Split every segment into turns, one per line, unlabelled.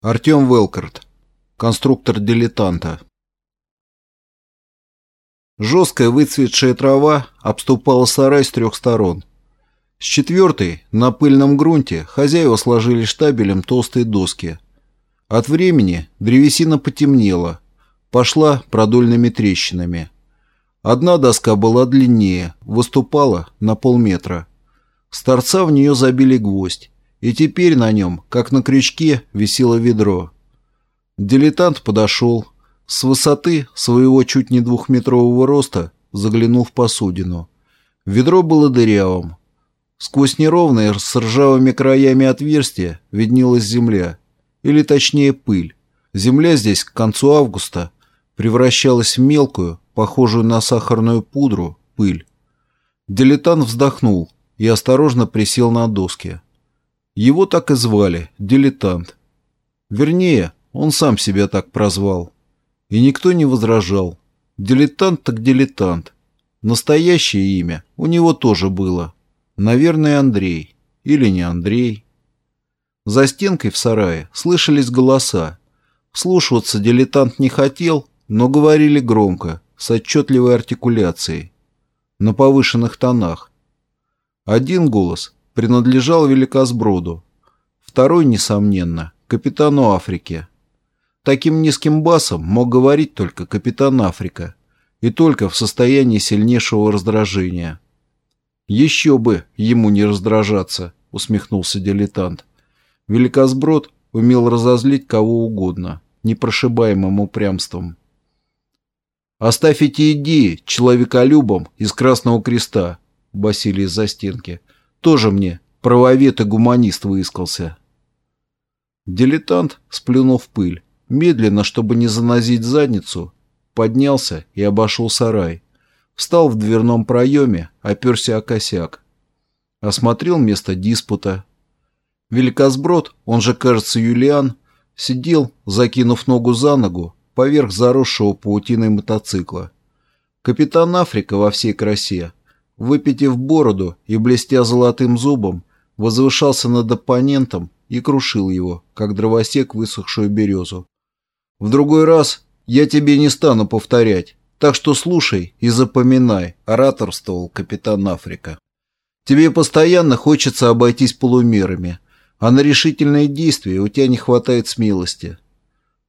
Артем Велкарт, конструктор дилетанта. Жесткая выцветшая трава обступала сарай с трех сторон. С четвертой, на пыльном грунте, хозяева сложили штабелем толстые доски. От времени древесина потемнела, пошла продольными трещинами. Одна доска была длиннее, выступала на полметра. С торца в нее забили гвоздь и теперь на нем, как на крючке, висело ведро. Дилетант подошел, с высоты своего чуть не двухметрового роста заглянул в посудину. Ведро было дырявым. Сквозь неровное с ржавыми краями отверстие виднелась земля, или точнее пыль. Земля здесь к концу августа превращалась в мелкую, похожую на сахарную пудру, пыль. Дилетант вздохнул и осторожно присел на доски. Его так и звали – дилетант. Вернее, он сам себя так прозвал. И никто не возражал. Дилетант так дилетант. Настоящее имя у него тоже было. Наверное, Андрей. Или не Андрей. За стенкой в сарае слышались голоса. Слушаться дилетант не хотел, но говорили громко, с отчетливой артикуляцией. На повышенных тонах. Один голос принадлежал Великосброду. Второй, несомненно, капитану Африки. Таким низким басом мог говорить только капитан Африка, и только в состоянии сильнейшего раздражения. «Еще бы ему не раздражаться», — усмехнулся дилетант. Великосброд умел разозлить кого угодно, непрошибаемым упрямством. «Оставь эти идеи человеколюбом из Красного Креста», — басили из-за стенки. Тоже мне правовед и гуманист выискался. Дилетант, сплюнув пыль, медленно, чтобы не занозить задницу, поднялся и обошел сарай. Встал в дверном проеме, оперся о косяк. Осмотрел место диспута. Великосброд, он же, кажется, Юлиан, сидел, закинув ногу за ногу, поверх заросшего паутиной мотоцикла. Капитан Африка во всей красе выпитив бороду и блестя золотым зубом, возвышался над оппонентом и крушил его, как дровосек высохшую березу. «В другой раз я тебе не стану повторять, так что слушай и запоминай», — ораторствовал капитан Африка. «Тебе постоянно хочется обойтись полумерами, а на решительные действия у тебя не хватает смелости».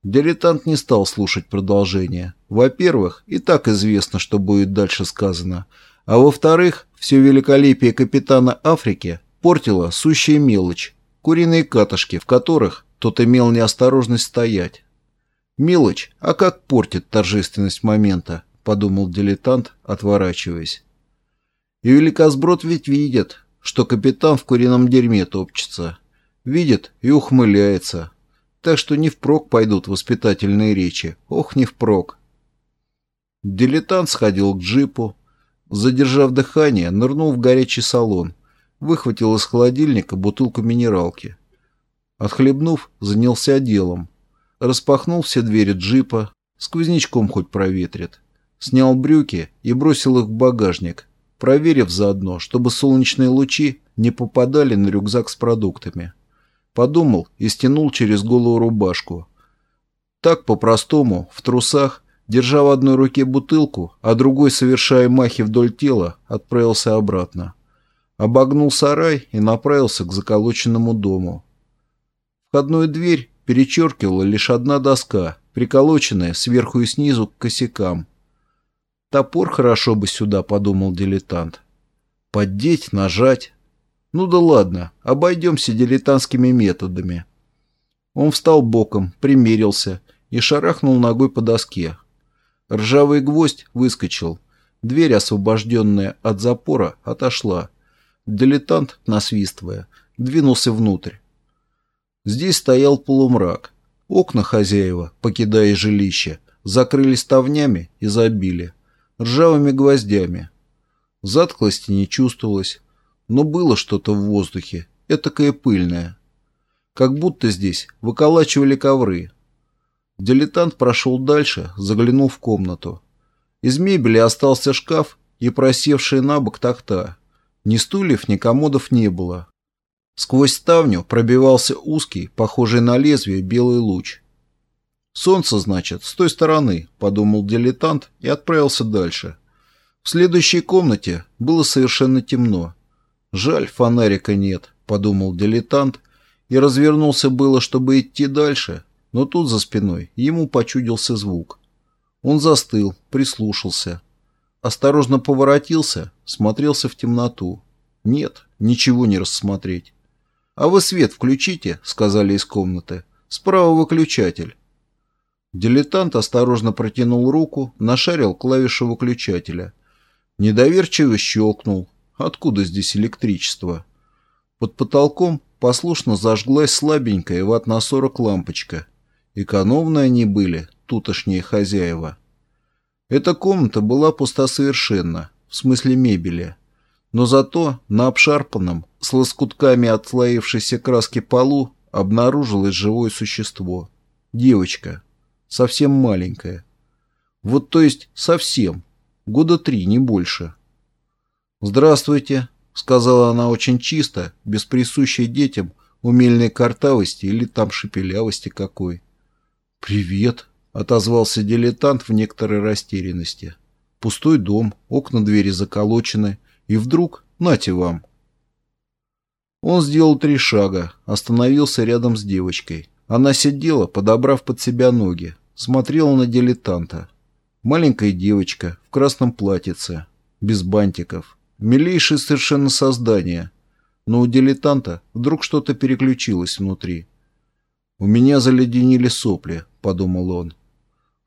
Дилетант не стал слушать продолжение. Во-первых, и так известно, что будет дальше сказано — а во-вторых, все великолепие капитана Африки портила сущая мелочь, куриные катышки, в которых тот имел неосторожность стоять. Мелочь, а как портит торжественность момента, подумал дилетант, отворачиваясь. И великосброд ведь видит, что капитан в курином дерьме топчется. Видит и ухмыляется. Так что не впрок пойдут воспитательные речи. Ох, не впрок. Дилетант сходил к джипу, Задержав дыхание, нырнул в горячий салон, выхватил из холодильника бутылку минералки. Отхлебнув, занялся делом. Распахнул все двери джипа, сквознячком хоть проветрит. Снял брюки и бросил их в багажник, проверив заодно, чтобы солнечные лучи не попадали на рюкзак с продуктами. Подумал и стянул через голову рубашку. Так по-простому, в трусах, Держа в одной руке бутылку, а другой, совершая махи вдоль тела, отправился обратно. Обогнул сарай и направился к заколоченному дому. Входную дверь перечеркивала лишь одна доска, приколоченная сверху и снизу к косякам. «Топор хорошо бы сюда», — подумал дилетант. «Поддеть, нажать. Ну да ладно, обойдемся дилетантскими методами». Он встал боком, примерился и шарахнул ногой по доске. Ржавый гвоздь выскочил. Дверь, освобожденная от запора, отошла. Дилетант, насвистывая, двинулся внутрь. Здесь стоял полумрак. Окна хозяева, покидая жилище, закрылись ставнями и забили. Ржавыми гвоздями. Затклости не чувствовалось, но было что-то в воздухе, этакое пыльное. Как будто здесь выколачивали ковры, Дилетант прошел дальше, заглянул в комнату. Из мебели остался шкаф и просевшая на бок тахта. Ни стульев, ни комодов не было. Сквозь ставню пробивался узкий, похожий на лезвие, белый луч. «Солнце, значит, с той стороны», — подумал дилетант и отправился дальше. В следующей комнате было совершенно темно. «Жаль, фонарика нет», — подумал дилетант, и развернулся было, чтобы идти дальше, но тут за спиной ему почудился звук. Он застыл, прислушался. Осторожно поворотился, смотрелся в темноту. Нет, ничего не рассмотреть. «А вы свет включите», — сказали из комнаты. «Справа выключатель». Дилетант осторожно протянул руку, нашарил клавишу выключателя. Недоверчиво щелкнул. Откуда здесь электричество? Под потолком послушно зажглась слабенькая ватт на сорок лампочка. Экономные они были, тутошние хозяева. Эта комната была пуста совершенно, в смысле мебели. Но зато на обшарпанном, с лоскутками отслоившейся краски полу обнаружилось живое существо. Девочка. Совсем маленькая. Вот то есть совсем. Года три, не больше. «Здравствуйте», — сказала она очень чисто, без присущей детям умельной картавости или там шепелявости какой. «Привет», — отозвался дилетант в некоторой растерянности. «Пустой дом, окна двери заколочены, и вдруг, нате вам». Он сделал три шага, остановился рядом с девочкой. Она сидела, подобрав под себя ноги, смотрела на дилетанта. Маленькая девочка в красном платьице, без бантиков. Милейшее совершенно создание. Но у дилетанта вдруг что-то переключилось внутри. «У меня заледенели сопли», — подумал он.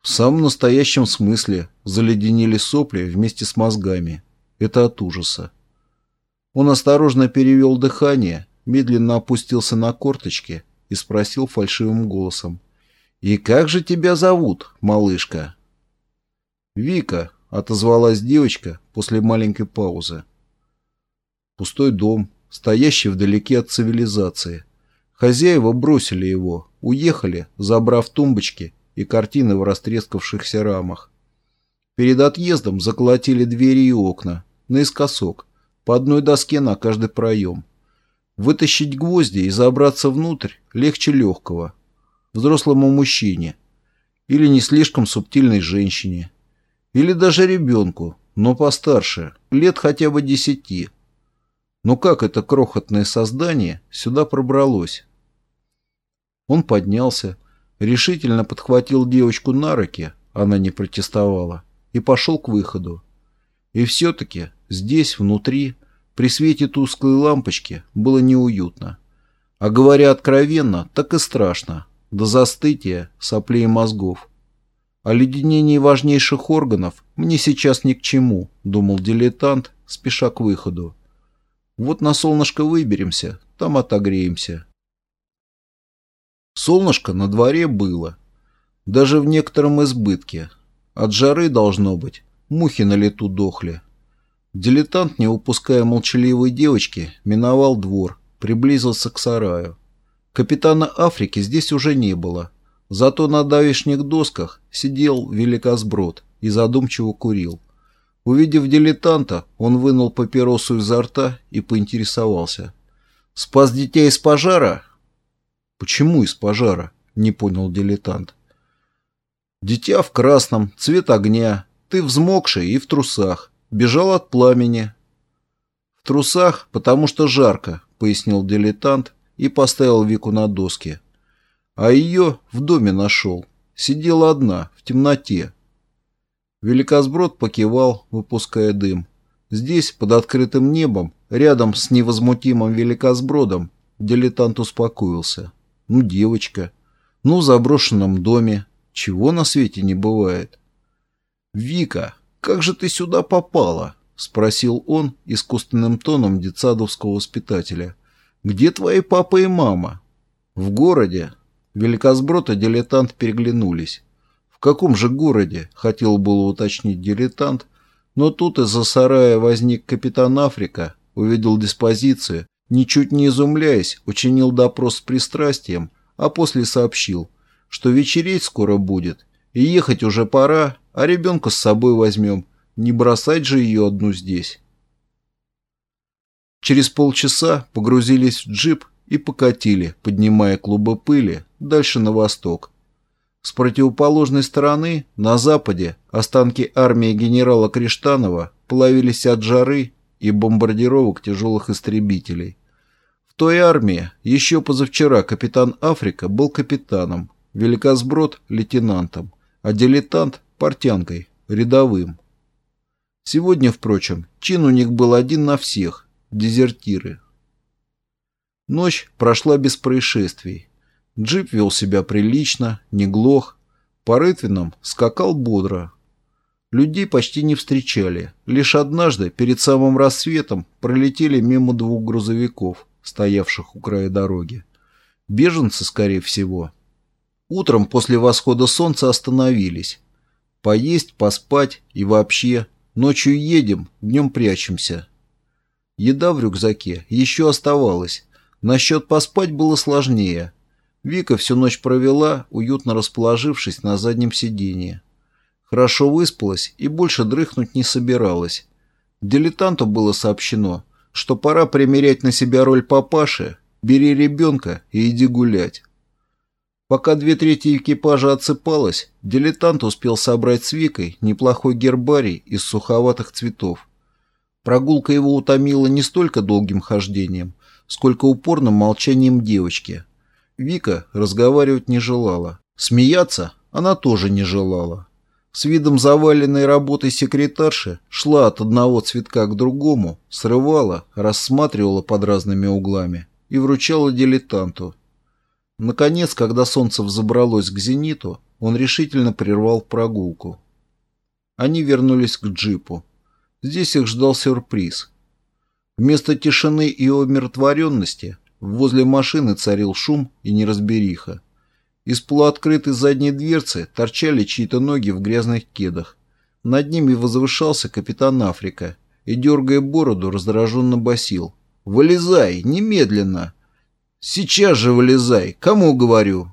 В самом настоящем смысле заледенели сопли вместе с мозгами. Это от ужаса. Он осторожно перевел дыхание, медленно опустился на корточки и спросил фальшивым голосом. «И как же тебя зовут, малышка?» «Вика», — отозвалась девочка после маленькой паузы. Пустой дом, стоящий вдалеке от цивилизации. Хозяева бросили его, уехали, забрав тумбочки и картины в растрескавшихся рамах. Перед отъездом заколотили двери и окна, наискосок, по одной доске на каждый проем. Вытащить гвозди и забраться внутрь легче легкого. Взрослому мужчине. Или не слишком субтильной женщине. Или даже ребенку, но постарше, лет хотя бы десяти. Но как это крохотное создание сюда пробралось? Он поднялся, решительно подхватил девочку на руки, она не протестовала, и пошел к выходу. И все-таки здесь, внутри, при свете тусклой лампочки, было неуютно. А говоря откровенно, так и страшно, до застытия соплей мозгов. О леденении важнейших органов мне сейчас ни к чему, думал дилетант, спеша к выходу. Вот на солнышко выберемся, там отогреемся. Солнышко на дворе было. Даже в некотором избытке. От жары должно быть. Мухи на лету дохли. Дилетант, не упуская молчаливой девочки, миновал двор, приблизился к сараю. Капитана Африки здесь уже не было. Зато на давишних досках сидел великосброд и задумчиво курил. Увидев дилетанта, он вынул папиросу изо рта и поинтересовался. «Спас детей из пожара?» «Почему из пожара?» — не понял дилетант. «Дитя в красном, цвет огня, ты взмокший и в трусах, бежал от пламени». «В трусах, потому что жарко», — пояснил дилетант и поставил Вику на доски. «А ее в доме нашел. Сидела одна, в темноте». Великосброд покивал, выпуская дым. Здесь, под открытым небом, рядом с невозмутимым великосбродом, дилетант успокоился. Ну, девочка. Ну, в заброшенном доме. Чего на свете не бывает. «Вика, как же ты сюда попала?» — спросил он искусственным тоном детсадовского воспитателя. «Где твои папа и мама?» «В городе». Великосброд и дилетант переглянулись. «В каком же городе?» — хотел было уточнить дилетант, но тут из-за сарая возник капитан Африка, увидел диспозицию ничуть не изумляясь, учинил допрос с пристрастием, а после сообщил, что вечереть скоро будет, и ехать уже пора, а ребенка с собой возьмем, не бросать же ее одну здесь. Через полчаса погрузились в джип и покатили, поднимая клубы пыли, дальше на восток. С противоположной стороны, на западе, останки армии генерала Криштанова плавились от жары и бомбардировок тяжелых истребителей. Той армии еще позавчера капитан Африка был капитаном, великосброд – лейтенантом, а дилетант – портянкой, рядовым. Сегодня, впрочем, чин у них был один на всех – дезертиры. Ночь прошла без происшествий. Джип вел себя прилично, не глох. По рытвинам скакал бодро. Людей почти не встречали. Лишь однажды, перед самым рассветом, пролетели мимо двух грузовиков, стоявших у края дороги. Беженцы, скорее всего. Утром после восхода солнца остановились. Поесть, поспать и вообще. Ночью едем, днем прячемся. Еда в рюкзаке еще оставалась. Насчет поспать было сложнее. Вика всю ночь провела, уютно расположившись на заднем сиденье. Хорошо выспалась и больше дрыхнуть не собиралась. Дилетанту было сообщено, что пора примерять на себя роль папаши, бери ребенка и иди гулять. Пока две трети экипажа отсыпалась, дилетант успел собрать с Викой неплохой гербарий из суховатых цветов. Прогулка его утомила не столько долгим хождением, сколько упорным молчанием девочки. Вика разговаривать не желала. Смеяться она тоже не желала. С видом заваленной работой секретарши шла от одного цветка к другому, срывала, рассматривала под разными углами и вручала дилетанту. Наконец, когда солнце взобралось к зениту, он решительно прервал прогулку. Они вернулись к джипу. Здесь их ждал сюрприз. Вместо тишины и умиротворенности возле машины царил шум и неразбериха. Из полуоткрытой задней дверцы торчали чьи-то ноги в грязных кедах. Над ними возвышался капитан Африка и, дергая бороду, раздраженно басил. «Вылезай! Немедленно!» «Сейчас же вылезай! Кому говорю?»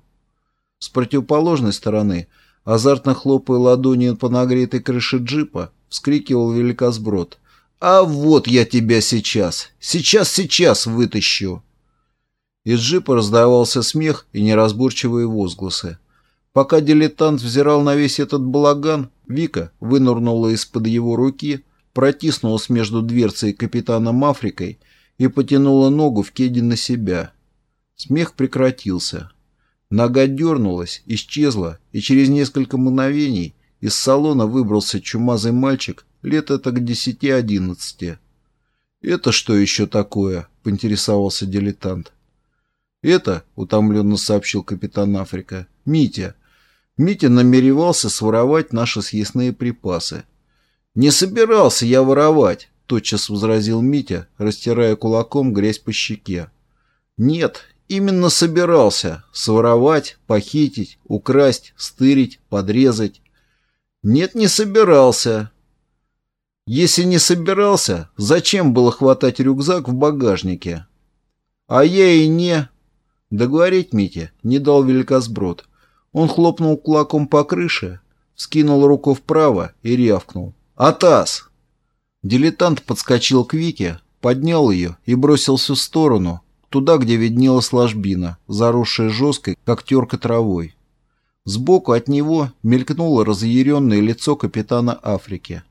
С противоположной стороны, азартно хлопая ладонью по нагретой крыше джипа, вскрикивал великосброд – «А вот я тебя сейчас! Сейчас-сейчас вытащу!» Из джипа раздавался смех и неразборчивые возгласы. Пока дилетант взирал на весь этот балаган, Вика вынырнула из-под его руки, протиснулась между дверцей и капитаном Африкой и потянула ногу в кеде на себя. Смех прекратился. Нога дернулась, исчезла, и через несколько мгновений из салона выбрался чумазый мальчик лет это к десяти-одиннадцати. «Это что еще такое?» — поинтересовался дилетант. «Это», — утомленно сообщил капитан Африка, — «Митя. Митя намеревался своровать наши съестные припасы». «Не собирался я воровать», — тотчас возразил Митя, растирая кулаком грязь по щеке. «Нет, именно собирался. Своровать, похитить, украсть, стырить, подрезать». «Нет, не собирался. Если не собирался, зачем было хватать рюкзак в багажнике? А я и не... Договорить Митя не дал великосброд. Он хлопнул кулаком по крыше, скинул руку вправо и рявкнул. «Атас!» Дилетант подскочил к Вике, поднял ее и бросился в сторону, туда, где виднелась ложбина, заросшая жесткой, как терка травой. Сбоку от него мелькнуло разъяренное лицо капитана Африки.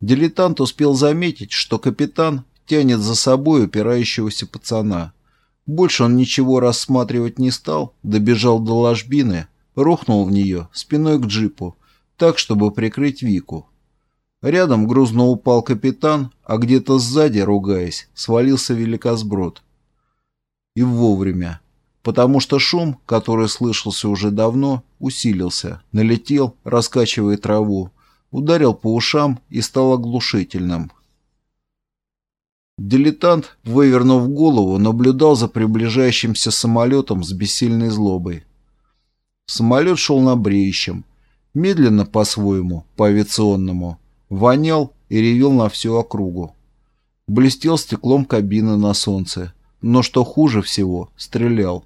Дилетант успел заметить, что капитан тянет за собой упирающегося пацана. Больше он ничего рассматривать не стал, добежал до ложбины, рухнул в нее спиной к джипу, так, чтобы прикрыть Вику. Рядом грузно упал капитан, а где-то сзади, ругаясь, свалился великосброд. И вовремя, потому что шум, который слышался уже давно, усилился, налетел, раскачивая траву, ударил по ушам и стал оглушительным. Дилетант, вывернув голову, наблюдал за приближающимся самолетом с бессильной злобой. Самолет шел на бреющем, медленно по-своему, по-авиационному, вонял и ревел на всю округу. Блестел стеклом кабины на солнце, но, что хуже всего, стрелял.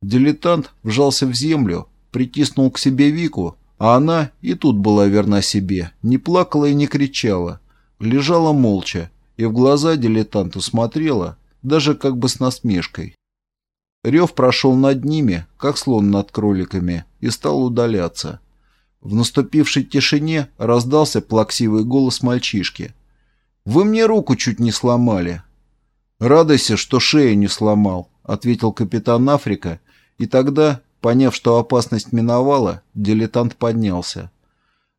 Дилетант вжался в землю, притиснул к себе Вику, а она и тут была верна себе, не плакала и не кричала, лежала молча и в глаза дилетанту смотрела, даже как бы с насмешкой. Рев прошел над ними, как слон над кроликами, и стал удаляться. В наступившей тишине раздался плаксивый голос мальчишки. «Вы мне руку чуть не сломали». «Радуйся, что шею не сломал», — ответил капитан Африка, и тогда, поняв, что опасность миновала, дилетант поднялся.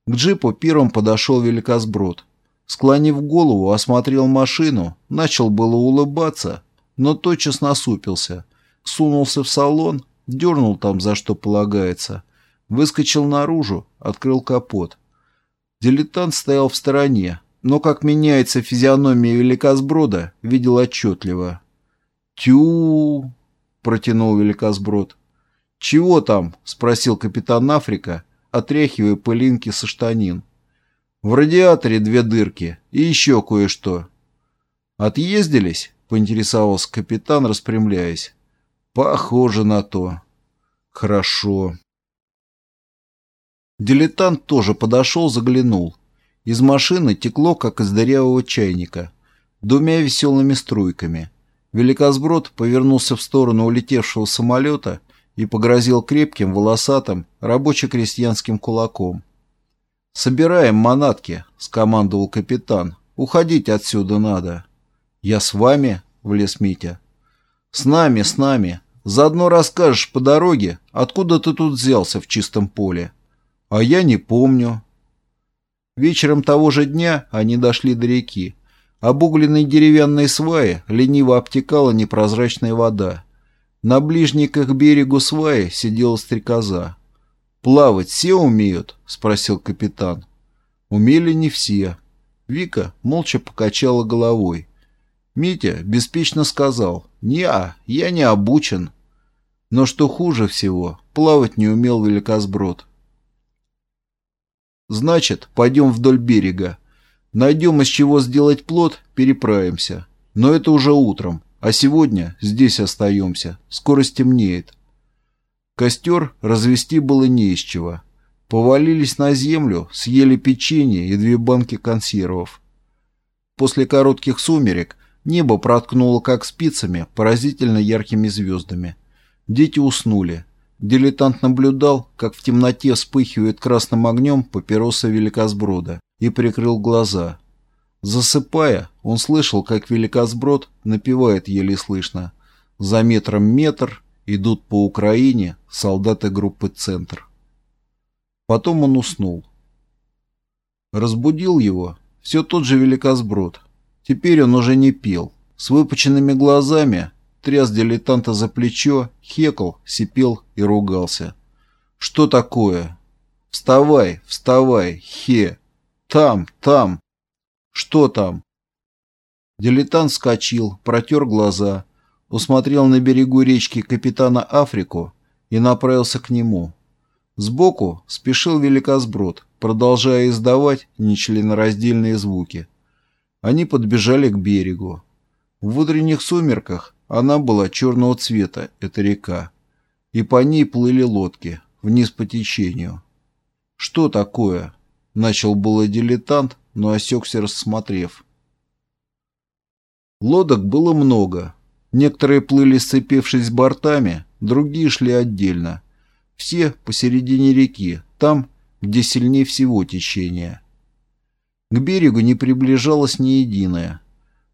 К джипу первым подошел великосброд. Склонив голову, осмотрел машину, начал было улыбаться, но тотчас насупился. Сунулся в салон, дернул там за что полагается, выскочил наружу, открыл капот. Дилетант стоял в стороне, но как меняется физиономия великосброда, видел отчетливо. «Тю!» — протянул великосброд. «Чего там?» — спросил капитан Африка, отряхивая пылинки со штанин. «В радиаторе две дырки и еще кое-что». «Отъездились?» — поинтересовался капитан, распрямляясь. «Похоже на то». «Хорошо». Дилетант тоже подошел, заглянул. Из машины текло, как из дырявого чайника, двумя веселыми струйками. Великосброд повернулся в сторону улетевшего самолета и погрозил крепким, волосатым, рабоче-крестьянским кулаком. «Собираем манатки», — скомандовал капитан. «Уходить отсюда надо». «Я с вами?» — влез Митя. «С нами, с нами. Заодно расскажешь по дороге, откуда ты тут взялся в чистом поле». «А я не помню», Вечером того же дня они дошли до реки. Обугленной деревянной сваи лениво обтекала непрозрачная вода. На ближней к их берегу сваи сидела стрекоза. «Плавать все умеют?» — спросил капитан. Умели не все. Вика молча покачала головой. Митя беспечно сказал «Не, я не обучен». Но что хуже всего, плавать не умел великосброд. Значит, пойдем вдоль берега. Найдем из чего сделать плод, переправимся. Но это уже утром, а сегодня здесь остаемся. Скоро стемнеет. Костер развести было не из чего. Повалились на землю, съели печенье и две банки консервов. После коротких сумерек небо проткнуло как спицами поразительно яркими звездами. Дети уснули. Дилетант наблюдал, как в темноте вспыхивает красным огнем папироса великосброда, и прикрыл глаза. Засыпая, он слышал, как великосброд напевает еле слышно. За метром метр идут по Украине солдаты группы «Центр». Потом он уснул. Разбудил его все тот же великосброд. Теперь он уже не пел. С выпученными глазами тряс дилетанта за плечо, хекал, сипел и ругался. «Что такое? Вставай, вставай, хе! Там, там! Что там?» Дилетант вскочил, протер глаза, усмотрел на берегу речки капитана Африку и направился к нему. Сбоку спешил великосброд, продолжая издавать нечленораздельные звуки. Они подбежали к берегу. В утренних сумерках она была черного цвета, эта река, и по ней плыли лодки, вниз по течению. «Что такое?» — начал было дилетант, но осекся, рассмотрев. Лодок было много. Некоторые плыли, сцепившись бортами, другие шли отдельно. Все посередине реки, там, где сильнее всего течение. К берегу не приближалась ни единая.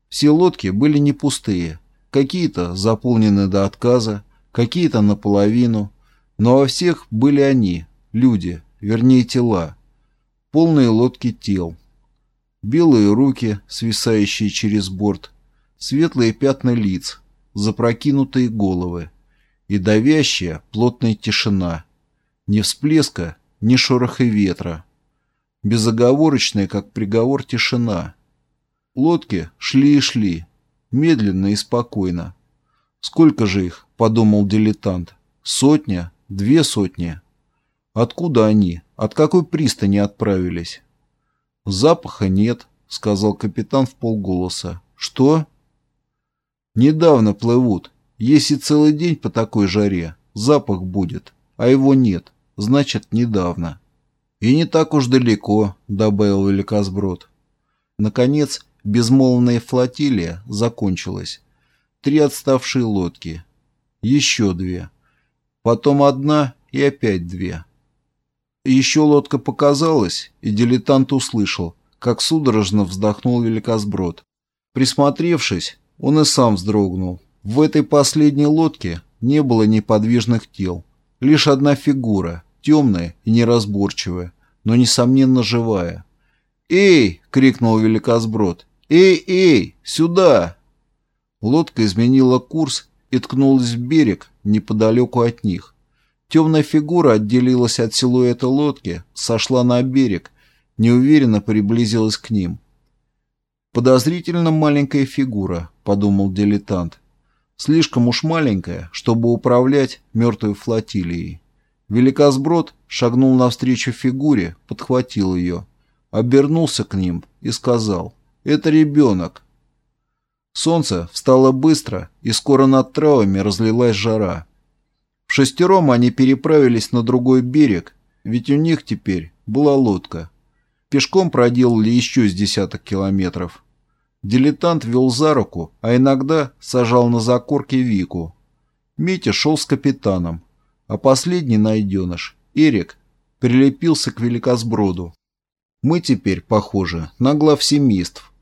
Все лодки были не пустые — Какие-то заполнены до отказа, какие-то наполовину, но во всех были они, люди, вернее тела, полные лодки тел. Белые руки, свисающие через борт, светлые пятна лиц, запрокинутые головы и давящая плотная тишина. Ни всплеска, ни шороха ветра. Безоговорочная, как приговор, тишина. Лодки шли и шли, медленно и спокойно. «Сколько же их?» – подумал дилетант. «Сотня? Две сотни?» «Откуда они? От какой пристани отправились?» «Запаха нет», — сказал капитан в полголоса. «Что?» «Недавно плывут. Если целый день по такой жаре, запах будет, а его нет, значит, недавно». «И не так уж далеко», — добавил Великосброд. Наконец, Безмолвная флотилия закончилась. Три отставшие лодки. Еще две. Потом одна и опять две. Еще лодка показалась, и дилетант услышал, как судорожно вздохнул великосброд. Присмотревшись, он и сам вздрогнул. В этой последней лодке не было неподвижных тел. Лишь одна фигура, темная и неразборчивая, но, несомненно, живая. «Эй!» — крикнул великосброд. «Эй, эй! Сюда!» Лодка изменила курс и ткнулась в берег неподалеку от них. Темная фигура отделилась от силуэта лодки, сошла на берег, неуверенно приблизилась к ним. «Подозрительно маленькая фигура», — подумал дилетант. «Слишком уж маленькая, чтобы управлять мертвой флотилией». Великосброд шагнул навстречу фигуре, подхватил ее, обернулся к ним и сказал «Это ребенок». Солнце встало быстро, и скоро над травами разлилась жара. В шестером они переправились на другой берег, ведь у них теперь была лодка. Пешком проделали еще с десяток километров. Дилетант вел за руку, а иногда сажал на закорке Вику. Митя шел с капитаном, а последний найденыш, Эрик, прилепился к великосброду. Мы теперь похожи на глав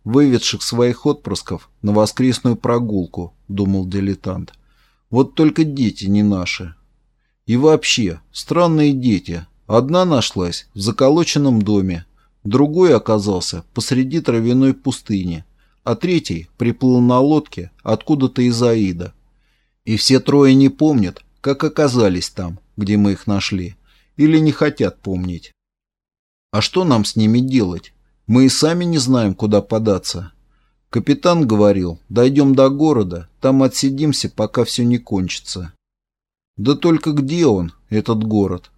выведших своих отпрысков на воскресную прогулку, думал дилетант. Вот только дети не наши. И вообще, странные дети. Одна нашлась в заколоченном доме, другой оказался посреди травяной пустыни, а третий приплыл на лодке откуда-то из Аида. И все трое не помнят, как оказались там, где мы их нашли, или не хотят помнить. А что нам с ними делать? Мы и сами не знаем, куда податься. Капитан говорил, дойдем до города, там отсидимся, пока все не кончится. Да только где он, этот город?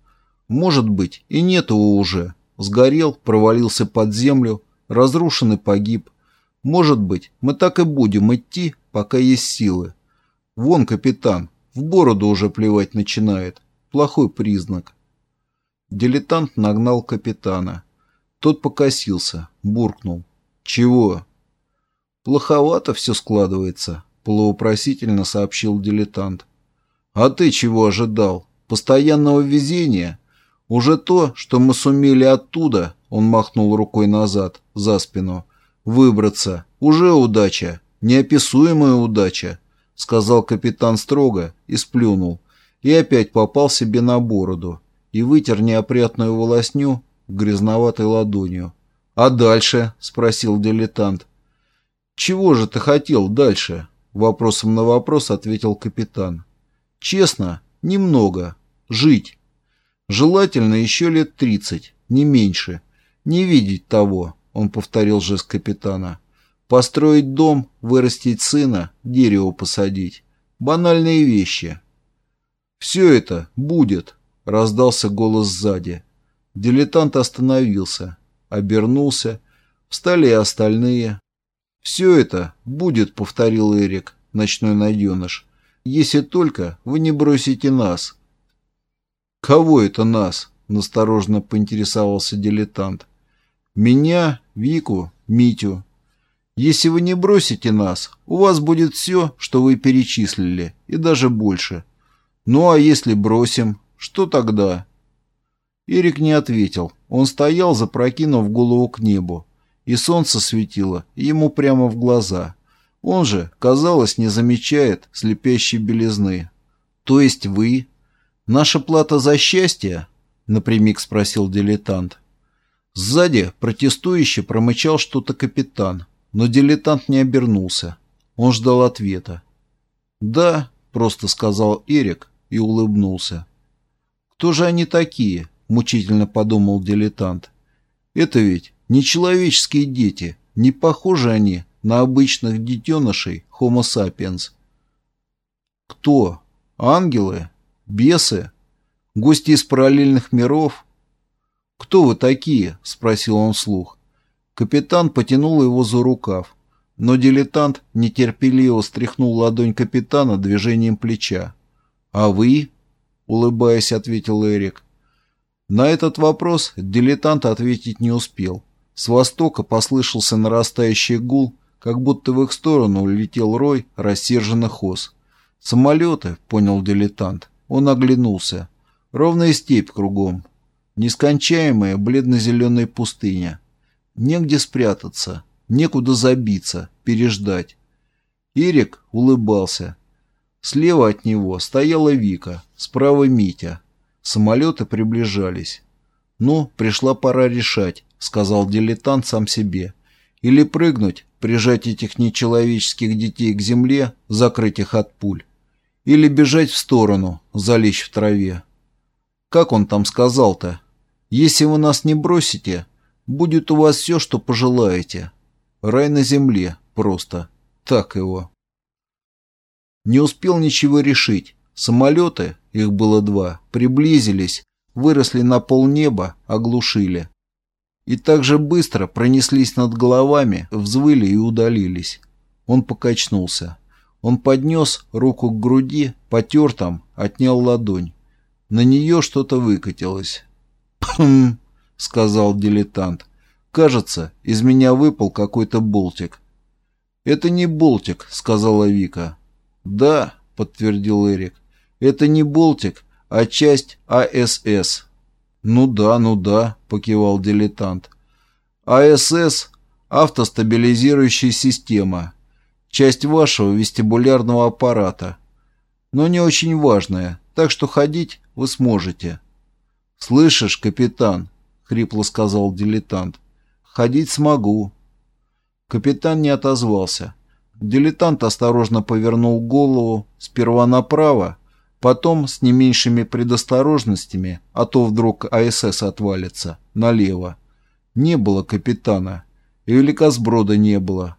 Может быть, и нет его уже. Сгорел, провалился под землю, разрушен и погиб. Может быть, мы так и будем идти, пока есть силы. Вон капитан, в бороду уже плевать начинает. Плохой признак. Дилетант нагнал капитана. Тот покосился, буркнул. «Чего?» «Плоховато все складывается», — полупросительно сообщил дилетант. «А ты чего ожидал? Постоянного везения? Уже то, что мы сумели оттуда, — он махнул рукой назад, за спину, — выбраться, уже удача, неописуемая удача», — сказал капитан строго и сплюнул, и опять попал себе на бороду и вытер неопрятную волосню грязноватой ладонью. «А дальше?» — спросил дилетант. «Чего же ты хотел дальше?» — вопросом на вопрос ответил капитан. «Честно, немного. Жить. Желательно еще лет тридцать, не меньше. Не видеть того», — он повторил жест капитана. «Построить дом, вырастить сына, дерево посадить. Банальные вещи». «Все это будет», — раздался голос сзади. Дилетант остановился, обернулся, встали и остальные. «Все это будет», — повторил Эрик, ночной найденыш, «если только вы не бросите нас». «Кого это нас?» — насторожно поинтересовался дилетант. «Меня, Вику, Митю. Если вы не бросите нас, у вас будет все, что вы перечислили, и даже больше. Ну а если бросим, что тогда?» Эрик не ответил. Он стоял, запрокинув голову к небу, и солнце светило ему прямо в глаза. Он же, казалось, не замечает слепящей белизны. «То есть вы? Наша плата за счастье?» — напрямик спросил дилетант. Сзади протестующе промычал что-то капитан, но дилетант не обернулся. Он ждал ответа. «Да», — просто сказал Эрик и улыбнулся. «Кто же они такие?» — мучительно подумал дилетант. «Это ведь нечеловеческие дети, не похожи они на обычных детенышей Homo sapiens». «Кто? Ангелы? Бесы? Гости из параллельных миров?» «Кто вы такие?» — спросил он вслух. Капитан потянул его за рукав, но дилетант нетерпеливо стряхнул ладонь капитана движением плеча. «А вы?» — улыбаясь, ответил Эрик. На этот вопрос дилетант ответить не успел. С востока послышался нарастающий гул, как будто в их сторону улетел рой рассерженных ос. «Самолеты», — понял дилетант. Он оглянулся. Ровная степь кругом. Нескончаемая бледно-зеленая пустыня. Негде спрятаться, некуда забиться, переждать. Эрик улыбался. Слева от него стояла Вика, справа Митя. Самолеты приближались. «Ну, пришла пора решать», — сказал дилетант сам себе. «Или прыгнуть, прижать этих нечеловеческих детей к земле, закрыть их от пуль. Или бежать в сторону, залечь в траве. Как он там сказал-то? Если вы нас не бросите, будет у вас все, что пожелаете. Рай на земле, просто. Так его». Не успел ничего решить. Самолеты, их было два, приблизились, выросли на полнеба, оглушили. И так же быстро пронеслись над головами, взвыли и удалились. Он покачнулся. Он поднес руку к груди, потер там, отнял ладонь. На нее что-то выкатилось. «Хм», — сказал дилетант. «Кажется, из меня выпал какой-то болтик». «Это не болтик», — сказала Вика. «Да», — подтвердил Эрик, — «это не болтик, а часть АСС». «Ну да, ну да», — покивал дилетант. «АСС — автостабилизирующая система, часть вашего вестибулярного аппарата, но не очень важная, так что ходить вы сможете». «Слышишь, капитан?» — хрипло сказал дилетант. «Ходить смогу». Капитан не отозвался. Дилетант осторожно повернул голову сперва направо, потом с не меньшими предосторожностями, а то вдруг АСС отвалится, налево. Не было капитана, и великосброда не было.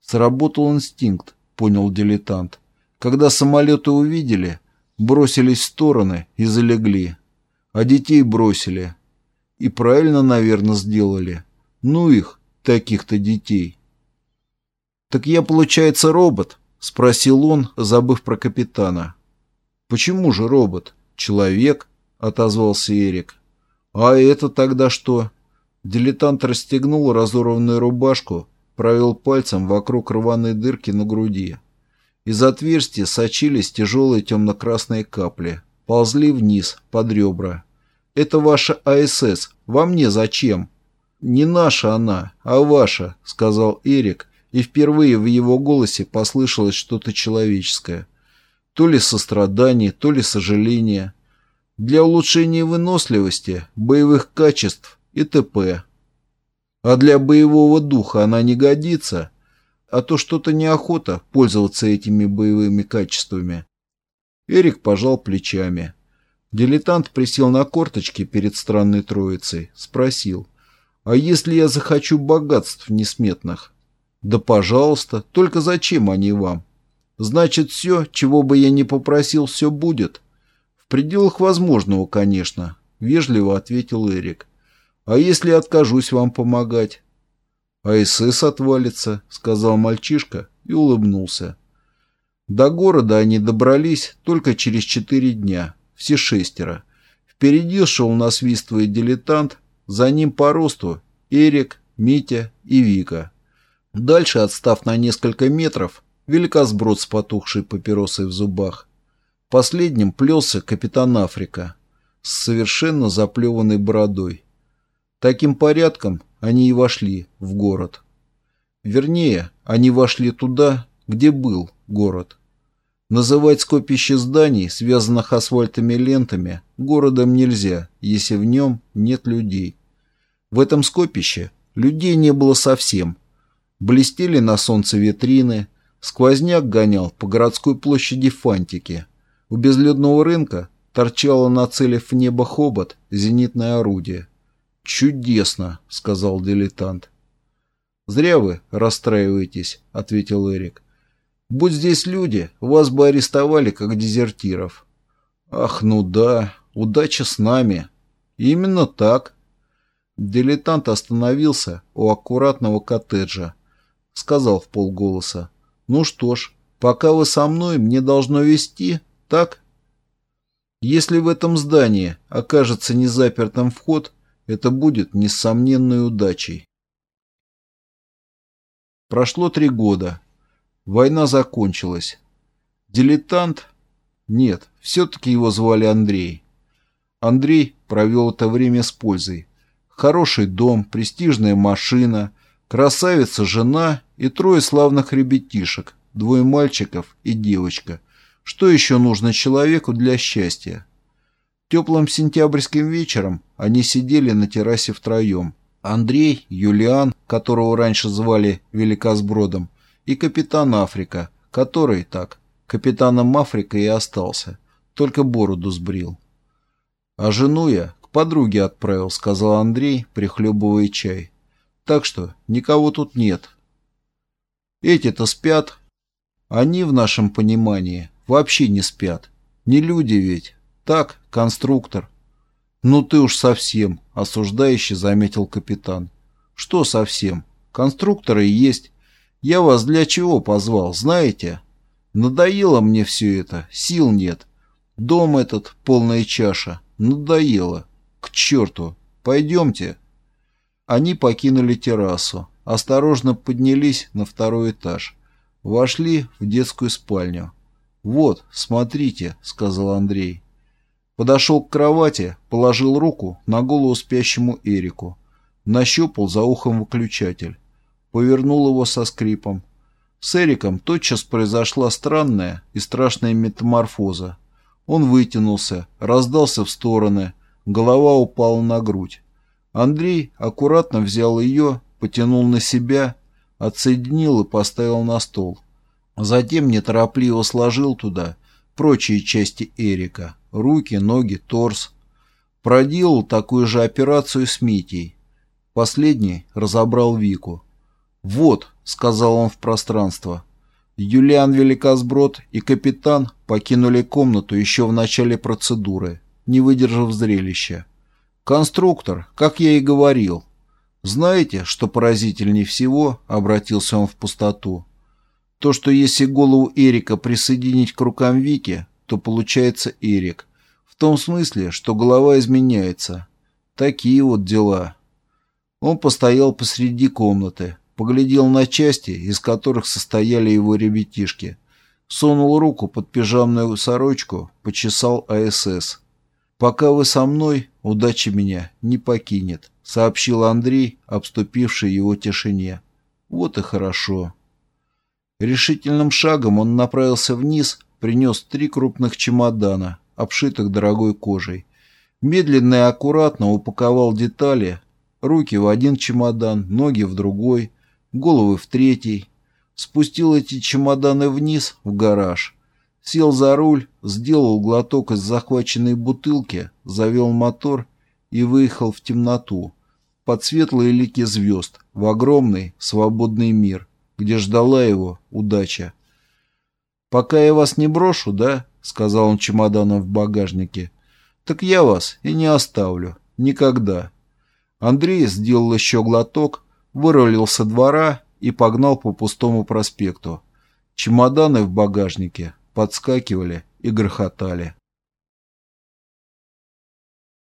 Сработал инстинкт, понял дилетант. Когда самолеты увидели, бросились в стороны и залегли. А детей бросили. И правильно, наверное, сделали. Ну их, таких-то детей. «Так я, получается, робот?» — спросил он, забыв про капитана. «Почему же робот? Человек?» — отозвался Эрик. «А это тогда что?» Дилетант расстегнул разорванную рубашку, провел пальцем вокруг рваной дырки на груди. Из отверстия сочились тяжелые темно-красные капли, ползли вниз, под ребра. «Это ваша АСС. Во мне зачем?» «Не наша она, а ваша», — сказал Эрик, и впервые в его голосе послышалось что-то человеческое. То ли сострадание, то ли сожаление. Для улучшения выносливости, боевых качеств и т.п. А для боевого духа она не годится, а то что-то неохота пользоваться этими боевыми качествами. Эрик пожал плечами. Дилетант присел на корточки перед странной троицей, спросил, «А если я захочу богатств несметных?» Да пожалуйста, только зачем они вам? Значит, все, чего бы я ни попросил, все будет. В пределах возможного, конечно, вежливо ответил Эрик. А если откажусь вам помогать? АСС отвалится, сказал мальчишка и улыбнулся. До города они добрались только через четыре дня, все шестеро. Впереди шел насвистывая дилетант, за ним по росту Эрик, Митя и Вика. Дальше, отстав на несколько метров, великосброд с потухшей папиросой в зубах. Последним плелся капитан Африка с совершенно заплеванной бородой. Таким порядком они и вошли в город. Вернее, они вошли туда, где был город. Называть скопище зданий, связанных асфальтами лентами, городом нельзя, если в нем нет людей. В этом скопище людей не было совсем – Блестели на солнце витрины, сквозняк гонял по городской площади фантики. У безлюдного рынка торчало, нацелив в небо хобот, зенитное орудие. «Чудесно», — сказал дилетант. «Зря вы расстраиваетесь», — ответил Эрик. «Будь здесь люди, вас бы арестовали как дезертиров». «Ах, ну да, удача с нами». «Именно так». Дилетант остановился у аккуратного коттеджа, сказал в полголоса. «Ну что ж, пока вы со мной, мне должно вести, так?» «Если в этом здании окажется незапертым вход, это будет несомненной удачей». Прошло три года. Война закончилась. Дилетант? Нет, все-таки его звали Андрей. Андрей провел это время с пользой. Хороший дом, престижная машина, красавица жена и трое славных ребятишек, двое мальчиков и девочка. Что еще нужно человеку для счастья? Теплым сентябрьским вечером они сидели на террасе втроем. Андрей, Юлиан, которого раньше звали Великосбродом, и капитан Африка, который так, капитаном Африка и остался, только бороду сбрил. А жену я к подруге отправил, сказал Андрей, прихлебывая чай. Так что никого тут нет. Эти-то спят. Они, в нашем понимании, вообще не спят. Не люди ведь. Так, конструктор. Ну ты уж совсем, осуждающе заметил капитан. Что совсем? Конструкторы есть. Я вас для чего позвал, знаете? Надоело мне все это, сил нет. Дом этот, полная чаша. Надоело. К черту. Пойдемте. Они покинули террасу. Осторожно поднялись на второй этаж. Вошли в детскую спальню. «Вот, смотрите», — сказал Андрей. Подошел к кровати, положил руку на голову спящему Эрику. Нащупал за ухом выключатель. Повернул его со скрипом. С Эриком тотчас произошла странная и страшная метаморфоза. Он вытянулся, раздался в стороны, голова упала на грудь. Андрей аккуратно взял ее, потянул на себя, отсоединил и поставил на стол. Затем неторопливо сложил туда прочие части Эрика – руки, ноги, торс. Проделал такую же операцию с Митей. Последний разобрал Вику. «Вот», — сказал он в пространство, Юлиан Великосброд и капитан покинули комнату еще в начале процедуры, не выдержав зрелища. «Конструктор, как я и говорил. Знаете, что поразительнее всего?» — обратился он в пустоту. «То, что если голову Эрика присоединить к рукам Вики, то получается Эрик. В том смысле, что голова изменяется. Такие вот дела». Он постоял посреди комнаты, поглядел на части, из которых состояли его ребятишки, сунул руку под пижамную сорочку, почесал АСС. «Пока вы со мной, удача меня не покинет», — сообщил Андрей, обступивший его тишине. «Вот и хорошо». Решительным шагом он направился вниз, принес три крупных чемодана, обшитых дорогой кожей. Медленно и аккуратно упаковал детали, руки в один чемодан, ноги в другой, головы в третий. Спустил эти чемоданы вниз, в гараж. Сел за руль, сделал глоток из захваченной бутылки, завел мотор и выехал в темноту, под светлые лики звезд, в огромный свободный мир, где ждала его удача. «Пока я вас не брошу, да?» — сказал он чемоданом в багажнике. «Так я вас и не оставлю. Никогда». Андрей сделал еще глоток, вырулил со двора и погнал по пустому проспекту. Чемоданы в багажнике подскакивали и грохотали.